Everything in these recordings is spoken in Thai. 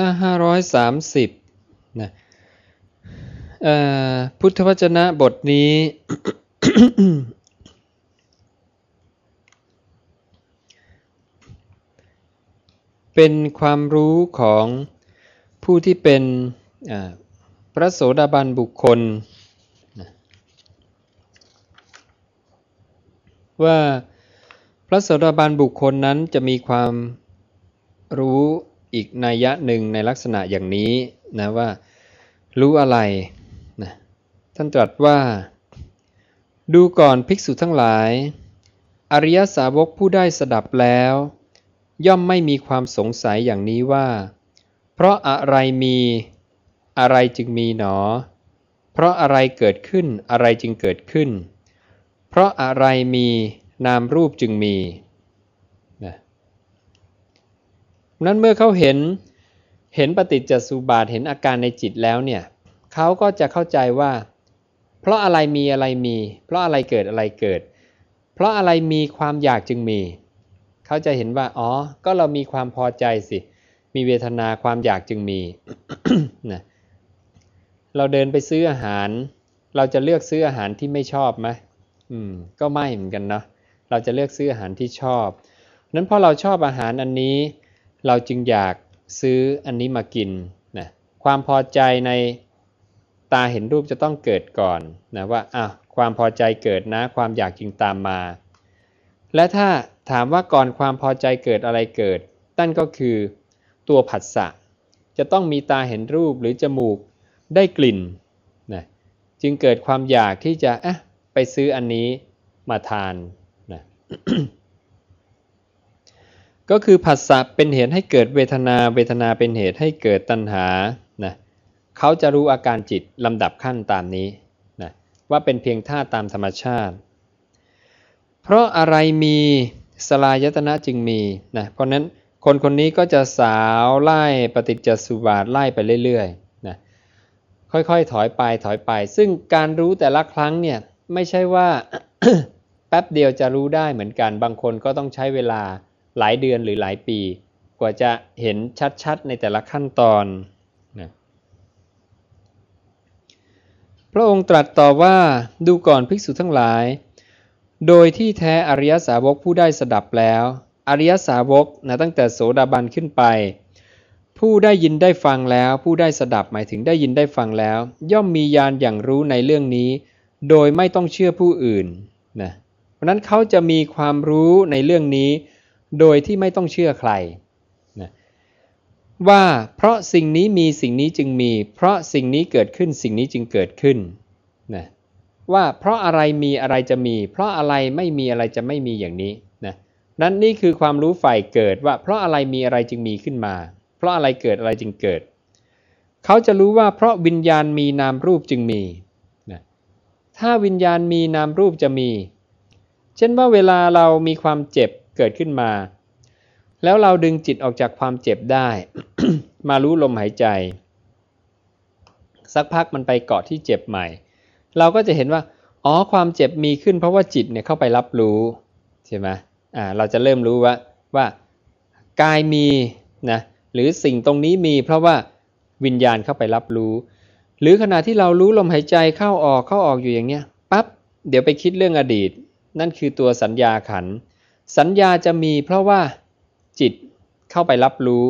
หน้าห้าร้อยสามสิบนะพุทธวจนะบทนี้เป็นความรู้ของผู้ที่เป็นพระโสดาบันบุคคล ว่าพระโสดาบันบุคคลนั้นจะมีความรู้ อีกนัยยะหนึ่งในลักษณะอย่างนี้นะว่ารู้อะไรนะท่านตรัสว่า ดูก่อนภิกษุทั้งหลาย อริยสาวกผู้ได้สดับแล้ว ย่อมไม่มีความสงสัยอย่างนี้ว่า เพราะอะไรมีอะไรจึงมีหนอ เพราะอะไรเกิดขึ้นอะไรจึงเกิดขึ้น เพราะอะไรมีนามรูปจึงมีนะ นั้นเมื่อเขาเห็นเห็นปฏิจจสุบาทเห็นอาการในจิตแล้วเนี่ยเขาก็จะเข้าใจว่า เพราะอะไรมีอะไรมี เพราะอะไรเกิดอะไรเกิด เพราะอะไรมีความอยากจึงมี เขาจะเห็นว่าอ๋อ ก็เรามีความพอใจสิ มีเวทนาความอยากจึงมีนะเราเดินไปซื้ออาหาร เราจะเลือกซื้ออาหารที่ไม่ชอบไหมอืม ก็ไม่เหมือนกันเนาะเราจะเลือกซื้ออาหารที่ชอบนั้นพอเราชอบอาหารอันนี้ เราจึงอยากซื้ออันนี้มากินนะความพอใจในตาเห็นรูปจะต้องเกิดก่อนนะว่าอะความพอใจเกิดนะ ความอยากจึงตามมา และถ้าถามว่าก่อนความพอใจเกิดอะไรเกิดตั้นก็คือตัวผัสสะจะต้องมีตาเห็นรูปหรือจมูกได้กลิ่นนะจึงเกิดความอยากที่จะอะไปซื้ออันนี้มาทานนะ ก็คือผัสสะเป็นเหตุให้เกิดเวทนา เวทนาเป็นเหตุให้เกิดตัณหานะเขาจะรู้อาการจิตลำดับขั้นตามนี้นะว่าเป็นเพียงท่าตามธรรมชาติ เพราะอะไรมีสลายตนะจึงมีนะเพราะนั้นคนคนนี้ก็จะสาวไล่ปฏิจจสุบาทไล่ไปเรื่อยๆนะค่อยๆถอยไปถอยไป ซึ่งการรู้แต่ละครั้งเนี่ยไม่ใช่ว่าแป๊บเดียวจะรู้ได้เหมือนกัน บางคนก็ต้องใช้เวลา หลายเดือนหรือหลายปี กว่าจะเห็นชัดๆ ในแต่ละขั้นตอนนะพระองค์ตรัสต่อว่าดูก่อนภิกษุทั้งหลาย โดยที่แท้อริยสาวกผู้ได้สดับแล้ว อริยสาวกนะตั้งแต่โสดาบันขึ้นไป ผู้ได้ยินได้ฟังแล้ว ผู้ได้สดับหมายถึงได้ยินได้ฟังแล้ว ย่อมมีญาณอย่างรู้ในเรื่องนี้ โดยไม่ต้องเชื่อผู้อื่นนะเพราะนั้นเขาจะมีความรู้ในเรื่องนี้ โดยที่ไม่ต้องเชื่อใครนะว่าเพราะสิ่งนี้มีสิ่งนี้จึงมี เพราะสิ่งนี้เกิดขึ้นสิ่งนี้จึงเกิดขึ้นนะว่าเพราะอะไรมีอะไรจะมี เพราะอะไรไม่มีอะไรจะไม่มีอย่างนี้นะนั้นนี่คือความรู้ฝ่ายเกิดว่า เพราะอะไรมีอะไรจึงมีขึ้นมา เพราะอะไรเกิดอะไรจึงเกิด เขาจะรู้ว่าเพราะวิญญาณมีนามรูปจึงมีนะถ้าวิญญาณมีนามรูปจะมี เช่นว่าเวลาเรามีความเจ็บ เกิดขึ้นมา แล้วเราดึงจิตออกจากความเจ็บได้ มารู้ลมหายใจ สักพักมันไปเกาะที่เจ็บใหม่ เราก็จะเห็นว่า อ๋อความเจ็บมีขึ้นเพราะว่าจิตเนี่ยเข้าไปรับรู้ใช่ไหมอ่าเราจะเริ่มรู้ว่าว่ากายมีนะหรือสิ่งตรงนี้มีเพราะว่าวิญญาณเข้าไปรับรู้ หรือขณะที่เรารู้ลมหายใจเข้าออกเข้าออกอยู่อย่างเนี้ยปั๊บเดี๋ยวไปคิดเรื่องอดีต นั่นคือตัวสัญญาขัน สัญญาจะมีเพราะว่าจิตเข้าไปรับรู้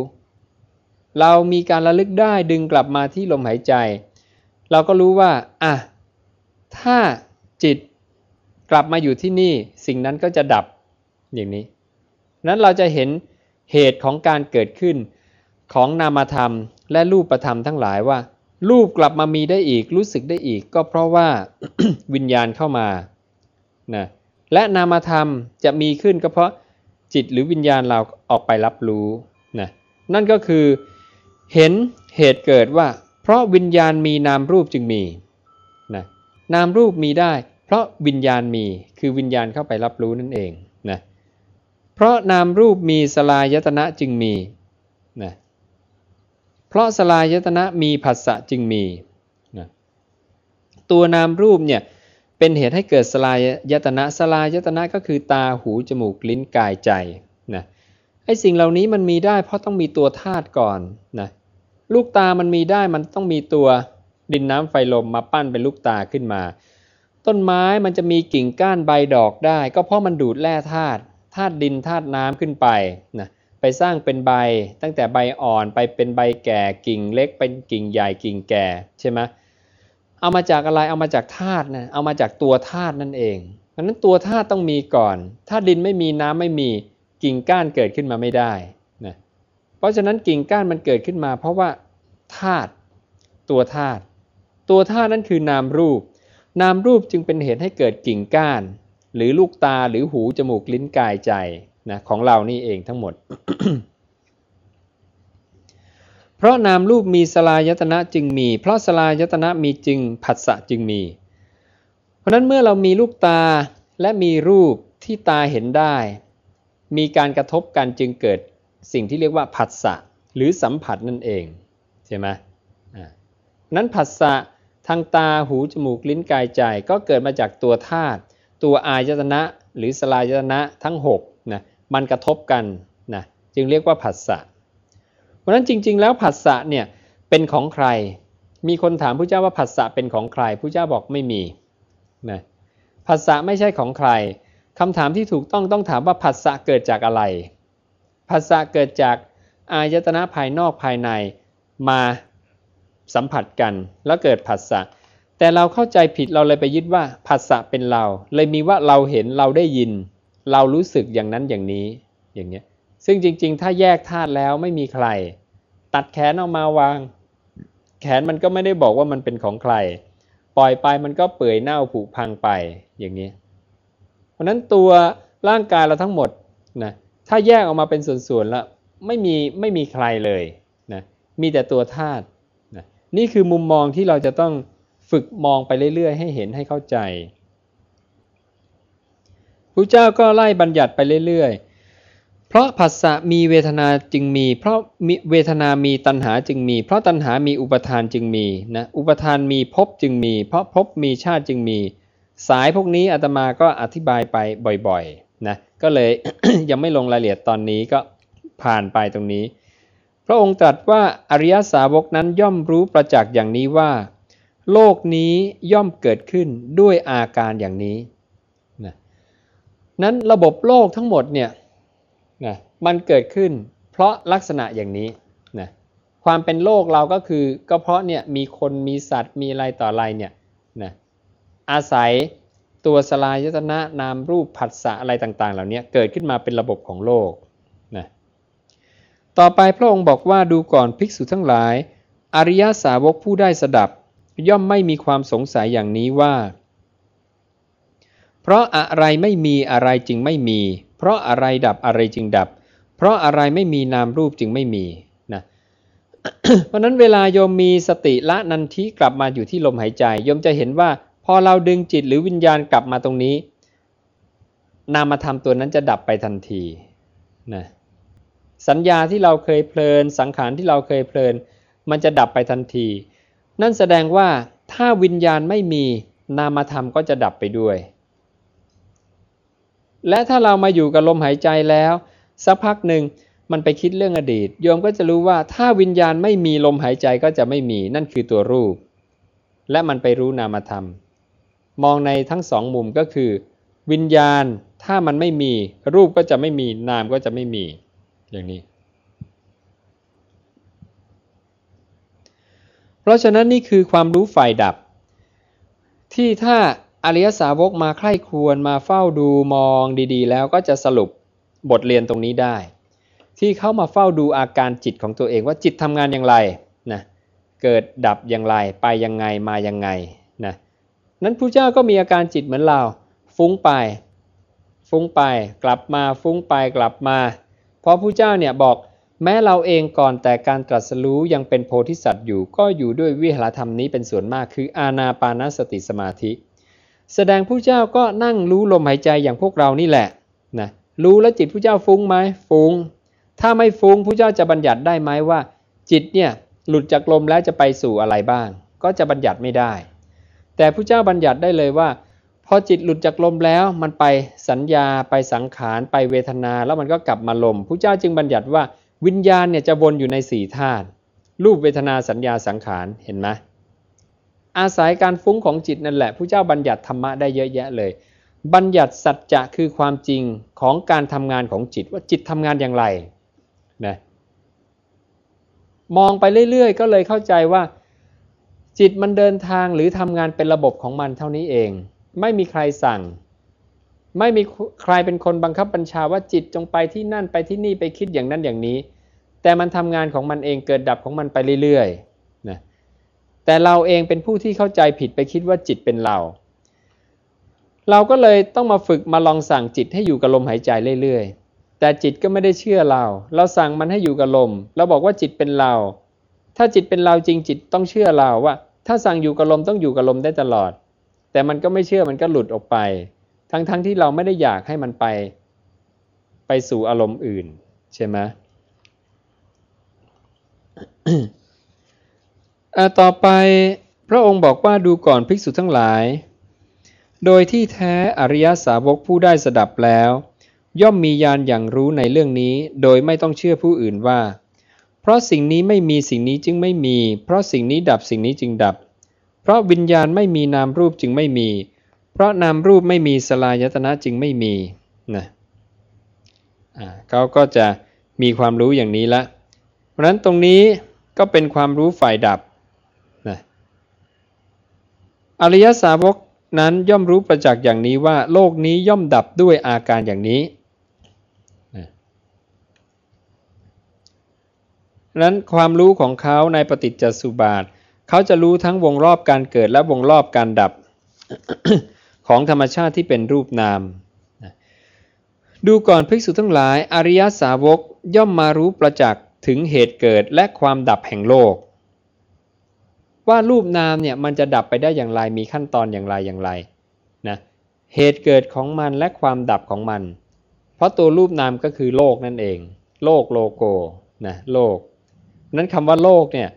เรามีการระลึกได้ดึงกลับมาที่ลมหายใจ เราก็รู้ว่าอะถ้าจิตกลับมาอยู่ที่นี่สิ่งนั้นก็จะดับอย่างนี้ นั้นเราจะเห็นเหตุของการเกิดขึ้นของนามธรรมและรูปธรรมทั้งหลายว่า รูปกลับมามีได้อีกรู้สึกได้อีก ก็เพราะว่าวิญญาณเข้ามานะ และนามธรรมจะมีขึ้นก็เพราะจิตหรือวิญญาณเราออกไปรับรู้นะนั่นก็คือเห็นเหตุเกิดว่า เพราะวิญญาณมีนามรูปจึงมีนะนามรูปมีได้ เพราะวิญญาณมีคือวิญญาณเข้าไปรับรู้นั่นเองนะเพราะนามรูปมีสลายตนะจึงมีนะเพราะสลายตนะมีผัสสะจึงมีนะตัวนามรูปเนี่ย เป็นเหตุให้เกิดสลายยตนะสลายยตนะก็คือตาหูจมูกลิ้นกายใจนะไอ้สิ่งเหล่านี้มันมีได้เพราะต้องมีตัวธาตุก่อนนะลูกตามันมีได้มันต้องมีตัวดินน้ำไฟลมมาปั้นเป็นลูกตาขึ้นมา ต้นไม้มันจะมีกิ่งก้านใบดอกได้ ก็เพราะมันดูดแร่ธาตุธาตุดินธาตุน้ำขึ้นไปนะไปสร้างเป็นใบตั้งแต่ใบอ่อนไปเป็นใบแก่กิ่งเล็กเป็นกิ่งใหญ่กิ่งแก่ใช่ไหม เอามาจากอะไร เอามาจากธาตุนะ เอามาจากตัวธาตุนั่นเองดังนั้นตัวธาตุต้องมีก่อน ถ้าดินไม่มีน้ำไม่มีกิ่งก้านเกิดขึ้นมาไม่ได้นะ เพราะฉะนั้นกิ่งก้านมันเกิดขึ้นมา เพราะว่าธาตุตัวธาตุตัวธาตุนั้นคือนามรูป นามรูปจึงเป็นเหตุให้เกิดกิ่งก้าน หรือลูกตาหรือหูจมูกลิ้นกายใจนะของเรานี่เองทั้งหมด เพราะนามรูปมีสลายตนะจึงมี เพราะสลายตนะมีจึงผัสสะจึงมี เพราะนั้นเมื่อเรามีลูกตาและมีรูปที่ตาเห็นได้ มีการกระทบกันจึงเกิดสิ่งที่เรียกว่าผัสสะหรือสัมผัสนั่นเองใช่ไหมนั้นผัสสะทางตาหูจมูกลิ้นกายใจก็เกิดมาจากตัวธาตุตัวอายตนะหรือสลายตนะทั้ง6นะมันกระทบกันนะจึงเรียกว่าผัสสะ เพราะนั้นจริง ๆ แล้วผัสสะเนี่ยเป็นของใคร มีคนถามพระเจ้าว่าผัสสะเป็นของใครพระเจ้าบอกไม่มีนะผัสสะไม่ใช่ของใครคำถามที่ถูกต้องต้องถามว่าผัสสะเกิดจากอะไรผัสสะเกิดจากอายตนะภายนอกภายในมาสัมผัสกัน แล้วเกิดผัสสะแต่เราเข้าใจผิดเราเลยไปยึดว่าผัสสะเป็นเรา เลยมีว่าเราเห็นเราได้ยิน เรารู้สึกอย่างนั้นอย่างนี้อย่างเนี้ยซึ่งจริง ๆ ถ้าแยกธาตุแล้วไม่มีใคร ตัดแขนออกมาวาง แขนมันก็ไม่ได้บอกว่ามันเป็นของใคร ปล่อยไปมันก็เปื่อยเน่าผุพังไปอย่างนี้ เพราะนั้นตัวร่างกายเราทั้งหมดนะถ้าแยกออกมาเป็นส่วนๆแล้วไม่มีไม่มีใครเลยนะมีแต่ตัวธาตุนะนี่คือมุมมองที่เราจะต้องฝึกมองไปเรื่อยๆ ให้เห็นให้เข้าใจพระเจ้าก็ไล่บัญญัติไปเรื่อยๆ เพราะผัสสะมีเวทนาจึงมี เพราะเวทนามีตัณหาจึงมี เพราะตัณหามีอุปทานจึงมีนะอุปทานมีภพจึงมี เพราะภพมีชาติจึงมี สายพวกนี้อาตมาก็อธิบายไปบ่อยๆนะก็เลยยังไม่ลงรายละเอียดตอนนี้ก็ผ่านไปตรงนี้ พระองค์ตรัสว่าอริยสาวกนั้นย่อมรู้ประจักษ์อย่างนี้ว่า โลกนี้ย่อมเกิดขึ้นด้วยอาการอย่างนี้นะนั้นระบบโลกทั้งหมดเนี่ย นะมันเกิดขึ้นเพราะลักษณะอย่างนี้นะความเป็นโลกเราก็คือก็เพราะเนี่ยมีคนมีสัตว์มีอะไรต่ออะไรเนี่ยนะอาศัยตัวสลายยตนะนามรูปผัสสะอะไรต่างๆ เหล่านี้เกิดขึ้นมาเป็นระบบของโลกนะต่อไปพระองค์บอกว่าดูก่อนภิกษุทั้งหลาย อริยสาวกผู้ได้สดับ ย่อมไม่มีความสงสัยอย่างนี้ว่า เพราะอะไรไม่มีอะไรจึงไม่มี เพราะอะไรดับอะไรจึงดับ เพราะอะไรไม่มีนามรูปจึงไม่มีนะเพราะนั้นเวลาโยมมีสติละนันทิกลับมาอยู่ที่ลมหายใจโยมจะเห็นว่าพอเราดึงจิตหรือวิญญาณกลับมาตรงนี้ นามธรรมตัวนั้นจะดับไปทันทีนะสัญญาที่เราเคยเพลิน สังขารที่เราเคยเพลิน มันจะดับไปทันที นั่นแสดงว่าถ้าวิญญาณไม่มีนามธรรมก็จะดับไปด้วย และถ้าเรามาอยู่กับลมหายใจแล้ว สักพักหนึ่งมันไปคิดเรื่องอดีต โยมก็จะรู้ว่าถ้าวิญญาณไม่มีลมหายใจก็จะไม่มีนั่นคือตัวรูป และมันไปรู้นามธรรม มองในทั้งสองมุมก็คือ วิญญาณถ้ามันไม่มี รูปก็จะไม่มีนามก็จะไม่มี อย่างนี้ เพราะฉะนั้นนี่คือความรู้ฝ่ายดับ ที่ถ้า อริยสาวกมาใคร่ครวญมาเฝ้าดูมองดีๆ แล้วก็จะสรุปบทเรียนตรงนี้ได้ ที่เขามาเฝ้าดูอาการจิตของตัวเองว่าจิตทำงานอย่างไรนะเกิดดับอย่างไรไปยังไงมายังไงนะนั้นพระเจ้าก็มีอาการจิตเหมือนเรา ฟุ้งไป ฟุ้งไปกลับมาฟุ้งไปกลับมา เพราะพระเจ้าเนี่ยบอกแม้เราเองก่อนแต่การตรัสรู้ยังเป็นโพธิสัตว์อยู่ก็อยู่ด้วยวิหารธรรมนี้เป็นส่วนมากคืออาณาปานสติสมาธิ แสดงผู้เจ้าก็นั่งรู้ลมหายใจอย่างพวกเรานี่แหละนะรู้แล้วจิตผู้เจ้าฟุ้งไหมฟุ้ง ถ้าไม่ฟุ้งผู้เจ้าจะบัญญัติได้ไหมว่า จิตเนี่ยหลุดจากลมแล้วจะไปสู่อะไรบ้าง ก็จะบัญญัติไม่ได้ แต่พระเจ้าบัญญัติได้เลยว่าพอจิตหลุดจากลมแล้วมันไปสัญญาไปสังขารไปเวทนา แล้วมันก็กลับมาลมพระเจ้าจึงบัญญัติว่าวิญญาณเนี่ยจะวนอยู่ในสี่ธาตุรูปเวทนาสัญญาสังขารเห็นไหม อาศัยการฟุ้งของจิตนั่นแหละผู้เจ้าบัญญัติธรรมะได้เยอะแยะเลย บัญญัติสัจจะคือความจริงของการทำงานของจิตว่าจิตทำงานอย่างไรนะมองไปเรื่อยๆ ก็เลยเข้าใจว่า จิตมันเดินทางหรือทำงานเป็นระบบของมันเท่านี้เอง ไม่มีใครสั่ง ไม่มีใครเป็นคนบังคับบัญชาว่าจิตจงไปที่นั่นไปที่นี่ไปคิดอย่างนั้นอย่างนี้ แต่มันทำงานของมันเองเกิดดับของมันไปเรื่อย แต่เราเองเป็นผู้ที่เข้าใจผิดไปคิดว่าจิตเป็นเรา เราก็เลยต้องมาฝึกมาลองสั่งจิตให้อยู่กับลมหายใจเรื่อยๆ แต่จิตก็ไม่ได้เชื่อเรา เราสั่งมันให้อยู่กับลม เราบอกว่าจิตเป็นเรา ถ้าจิตเป็นเราจริงจิตต้องเชื่อเราว่า ถ้าสั่งอยู่กับลมต้องอยู่กับลมได้ตลอด แต่มันก็ไม่เชื่อมันก็หลุดออกไป ทั้งๆทที่เราไม่ได้อยากให้มันไป ไปสู่อารมณ์อื่น ใช่ไหม ต่อไปพระองค์บอกว่าดูก่อนภิกษุทั้งหลาย โดยที่แท้อริยสาวกผู้ได้สดับแล้ว ย่อมมีญาณอย่างรู้ในเรื่องนี้ โดยไม่ต้องเชื่อผู้อื่นว่า เพราะสิ่งนี้ไม่มีสิ่งนี้จึงไม่มี เพราะสิ่งนี้ดับสิ่งนี้จึงดับ เพราะวิญญาณไม่มีนามรูปจึงไม่มี เพราะนามรูปไม่มีสลายตนะจึงไม่มีนะเขาก็จะมีความรู้อย่างนี้ละ เพราะฉะนั้นตรงนี้ก็เป็นความรู้ฝ่ายดับ อริยสาวกนั้นย่อมรู้ประจักษ์อย่างนี้ว่า โลกนี้ย่อมดับด้วยอาการอย่างนี้นั้นความรู้ของเขาในปฏิจจสุบาท เขาจะรู้ทั้งวงรอบการเกิดและวงรอบการดับของธรรมชาติที่เป็นรูปนาม ดูก่อนภิกษุทั้งหลาย อริยสาวกย่อมมารู้ประจักษ์ถึงเหตุเกิดและความดับแห่งโลก ว่ารูปนามเนี่ยมันจะดับไปได้อย่างไรมีขั้นตอนอย่างไรอย่างไรนะเหตุเกิดของมันและความดับของมัน เพราะตัวรูปนามก็คือโลกนั่นเอง โลกโลโกนะโลก นั้นคำว่าโลกเนี่ย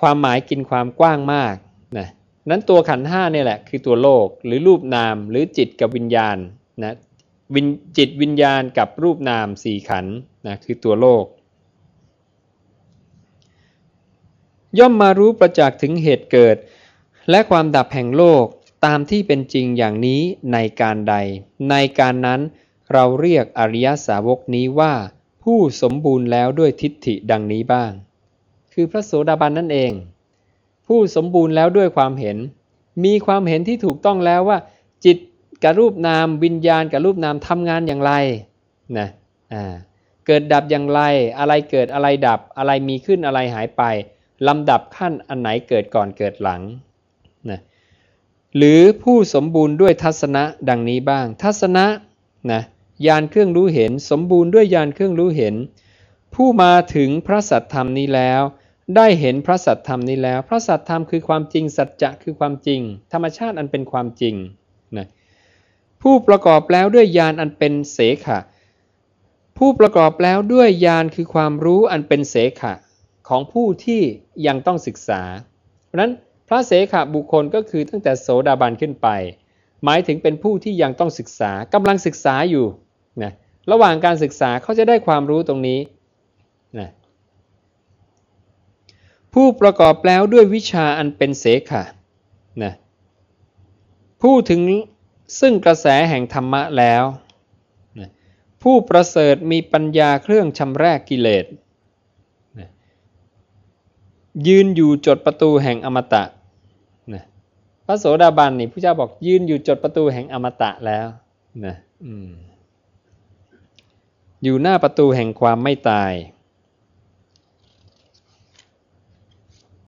ความหมายกินความกว้างมากนะนั้นตัวขันห้าเนี่ยแหละคือตัวโลกหรือรูปนามหรือจิตกับวิญญาณนะจิตวิญญาณกับรูปนามสี่ขันนะคือตัวโลก ย่อมมารู้ประจักษ์ถึงเหตุเกิด และความดับแห่งโลกตามที่เป็นจริงอย่างนี้ในการใด ในการนั้นเราเรียกอริยสาวกนี้ว่าผู้สมบูรณ์แล้วด้วยทิฏฐิดังนี้บ้าง คือพระโสดาบันนั่นเอง ผู้สมบูรณ์แล้วด้วยความเห็น มีความเห็นที่ถูกต้องแล้วว่า จิตกับรูปนามวิญญาณกับรูปนามทำงานอย่างไรนะอ่าเกิดดับอย่างไร อะไรเกิดอะไรดับอะไรมีขึ้นอะไรหายไป ลำดับขั้นอันไหนเกิดก่อนเกิดหลังนะหรือผู้สมบูรณ์ด้วยทัศนะดังนี้บ้าง ทัศนะนะยานเครื่องรู้เห็น สมบูรณ์ด้วยยานเครื่องรู้เห็น ผู้มาถึงพระสัตธรรมนี้แล้ว ได้เห็นพระสัตธรรมนี้แล้ว พระสัตธรรมคือความจริงสัจจะคือความจริง ธรรมชาติอันเป็นความจริงนะผู้ประกอบแล้วด้วยยานอันเป็นเสขะผู้ประกอบแล้วด้วยญาณคือความรู้อันเป็นเสขะ ของผู้ที่ยังต้องศึกษา เพราะนั้นพระเสขบุคคลก็คือตั้งแต่โสดาบันขึ้นไป หมายถึงเป็นผู้ที่ยังต้องศึกษากำลังศึกษาอยู่นะระหว่างการศึกษาเขาจะได้ความรู้ตรงนี้นะผู้ประกอบแล้วด้วยวิชาอันเป็นเสขะนะผู้ถึงซึ่งกระแสแห่งธรรมะแล้ว ผู้ประเสริฐมีปัญญาเครื่องชำระกกิเลส ยืนอยู่จดประตูแห่งอมตะนะพระโสดาบันนี่พระเจ้าบอกยืนอยู่จดประตูแห่งอมตะแล้วนะอยู่หน้าประตูแห่งความไม่ตาย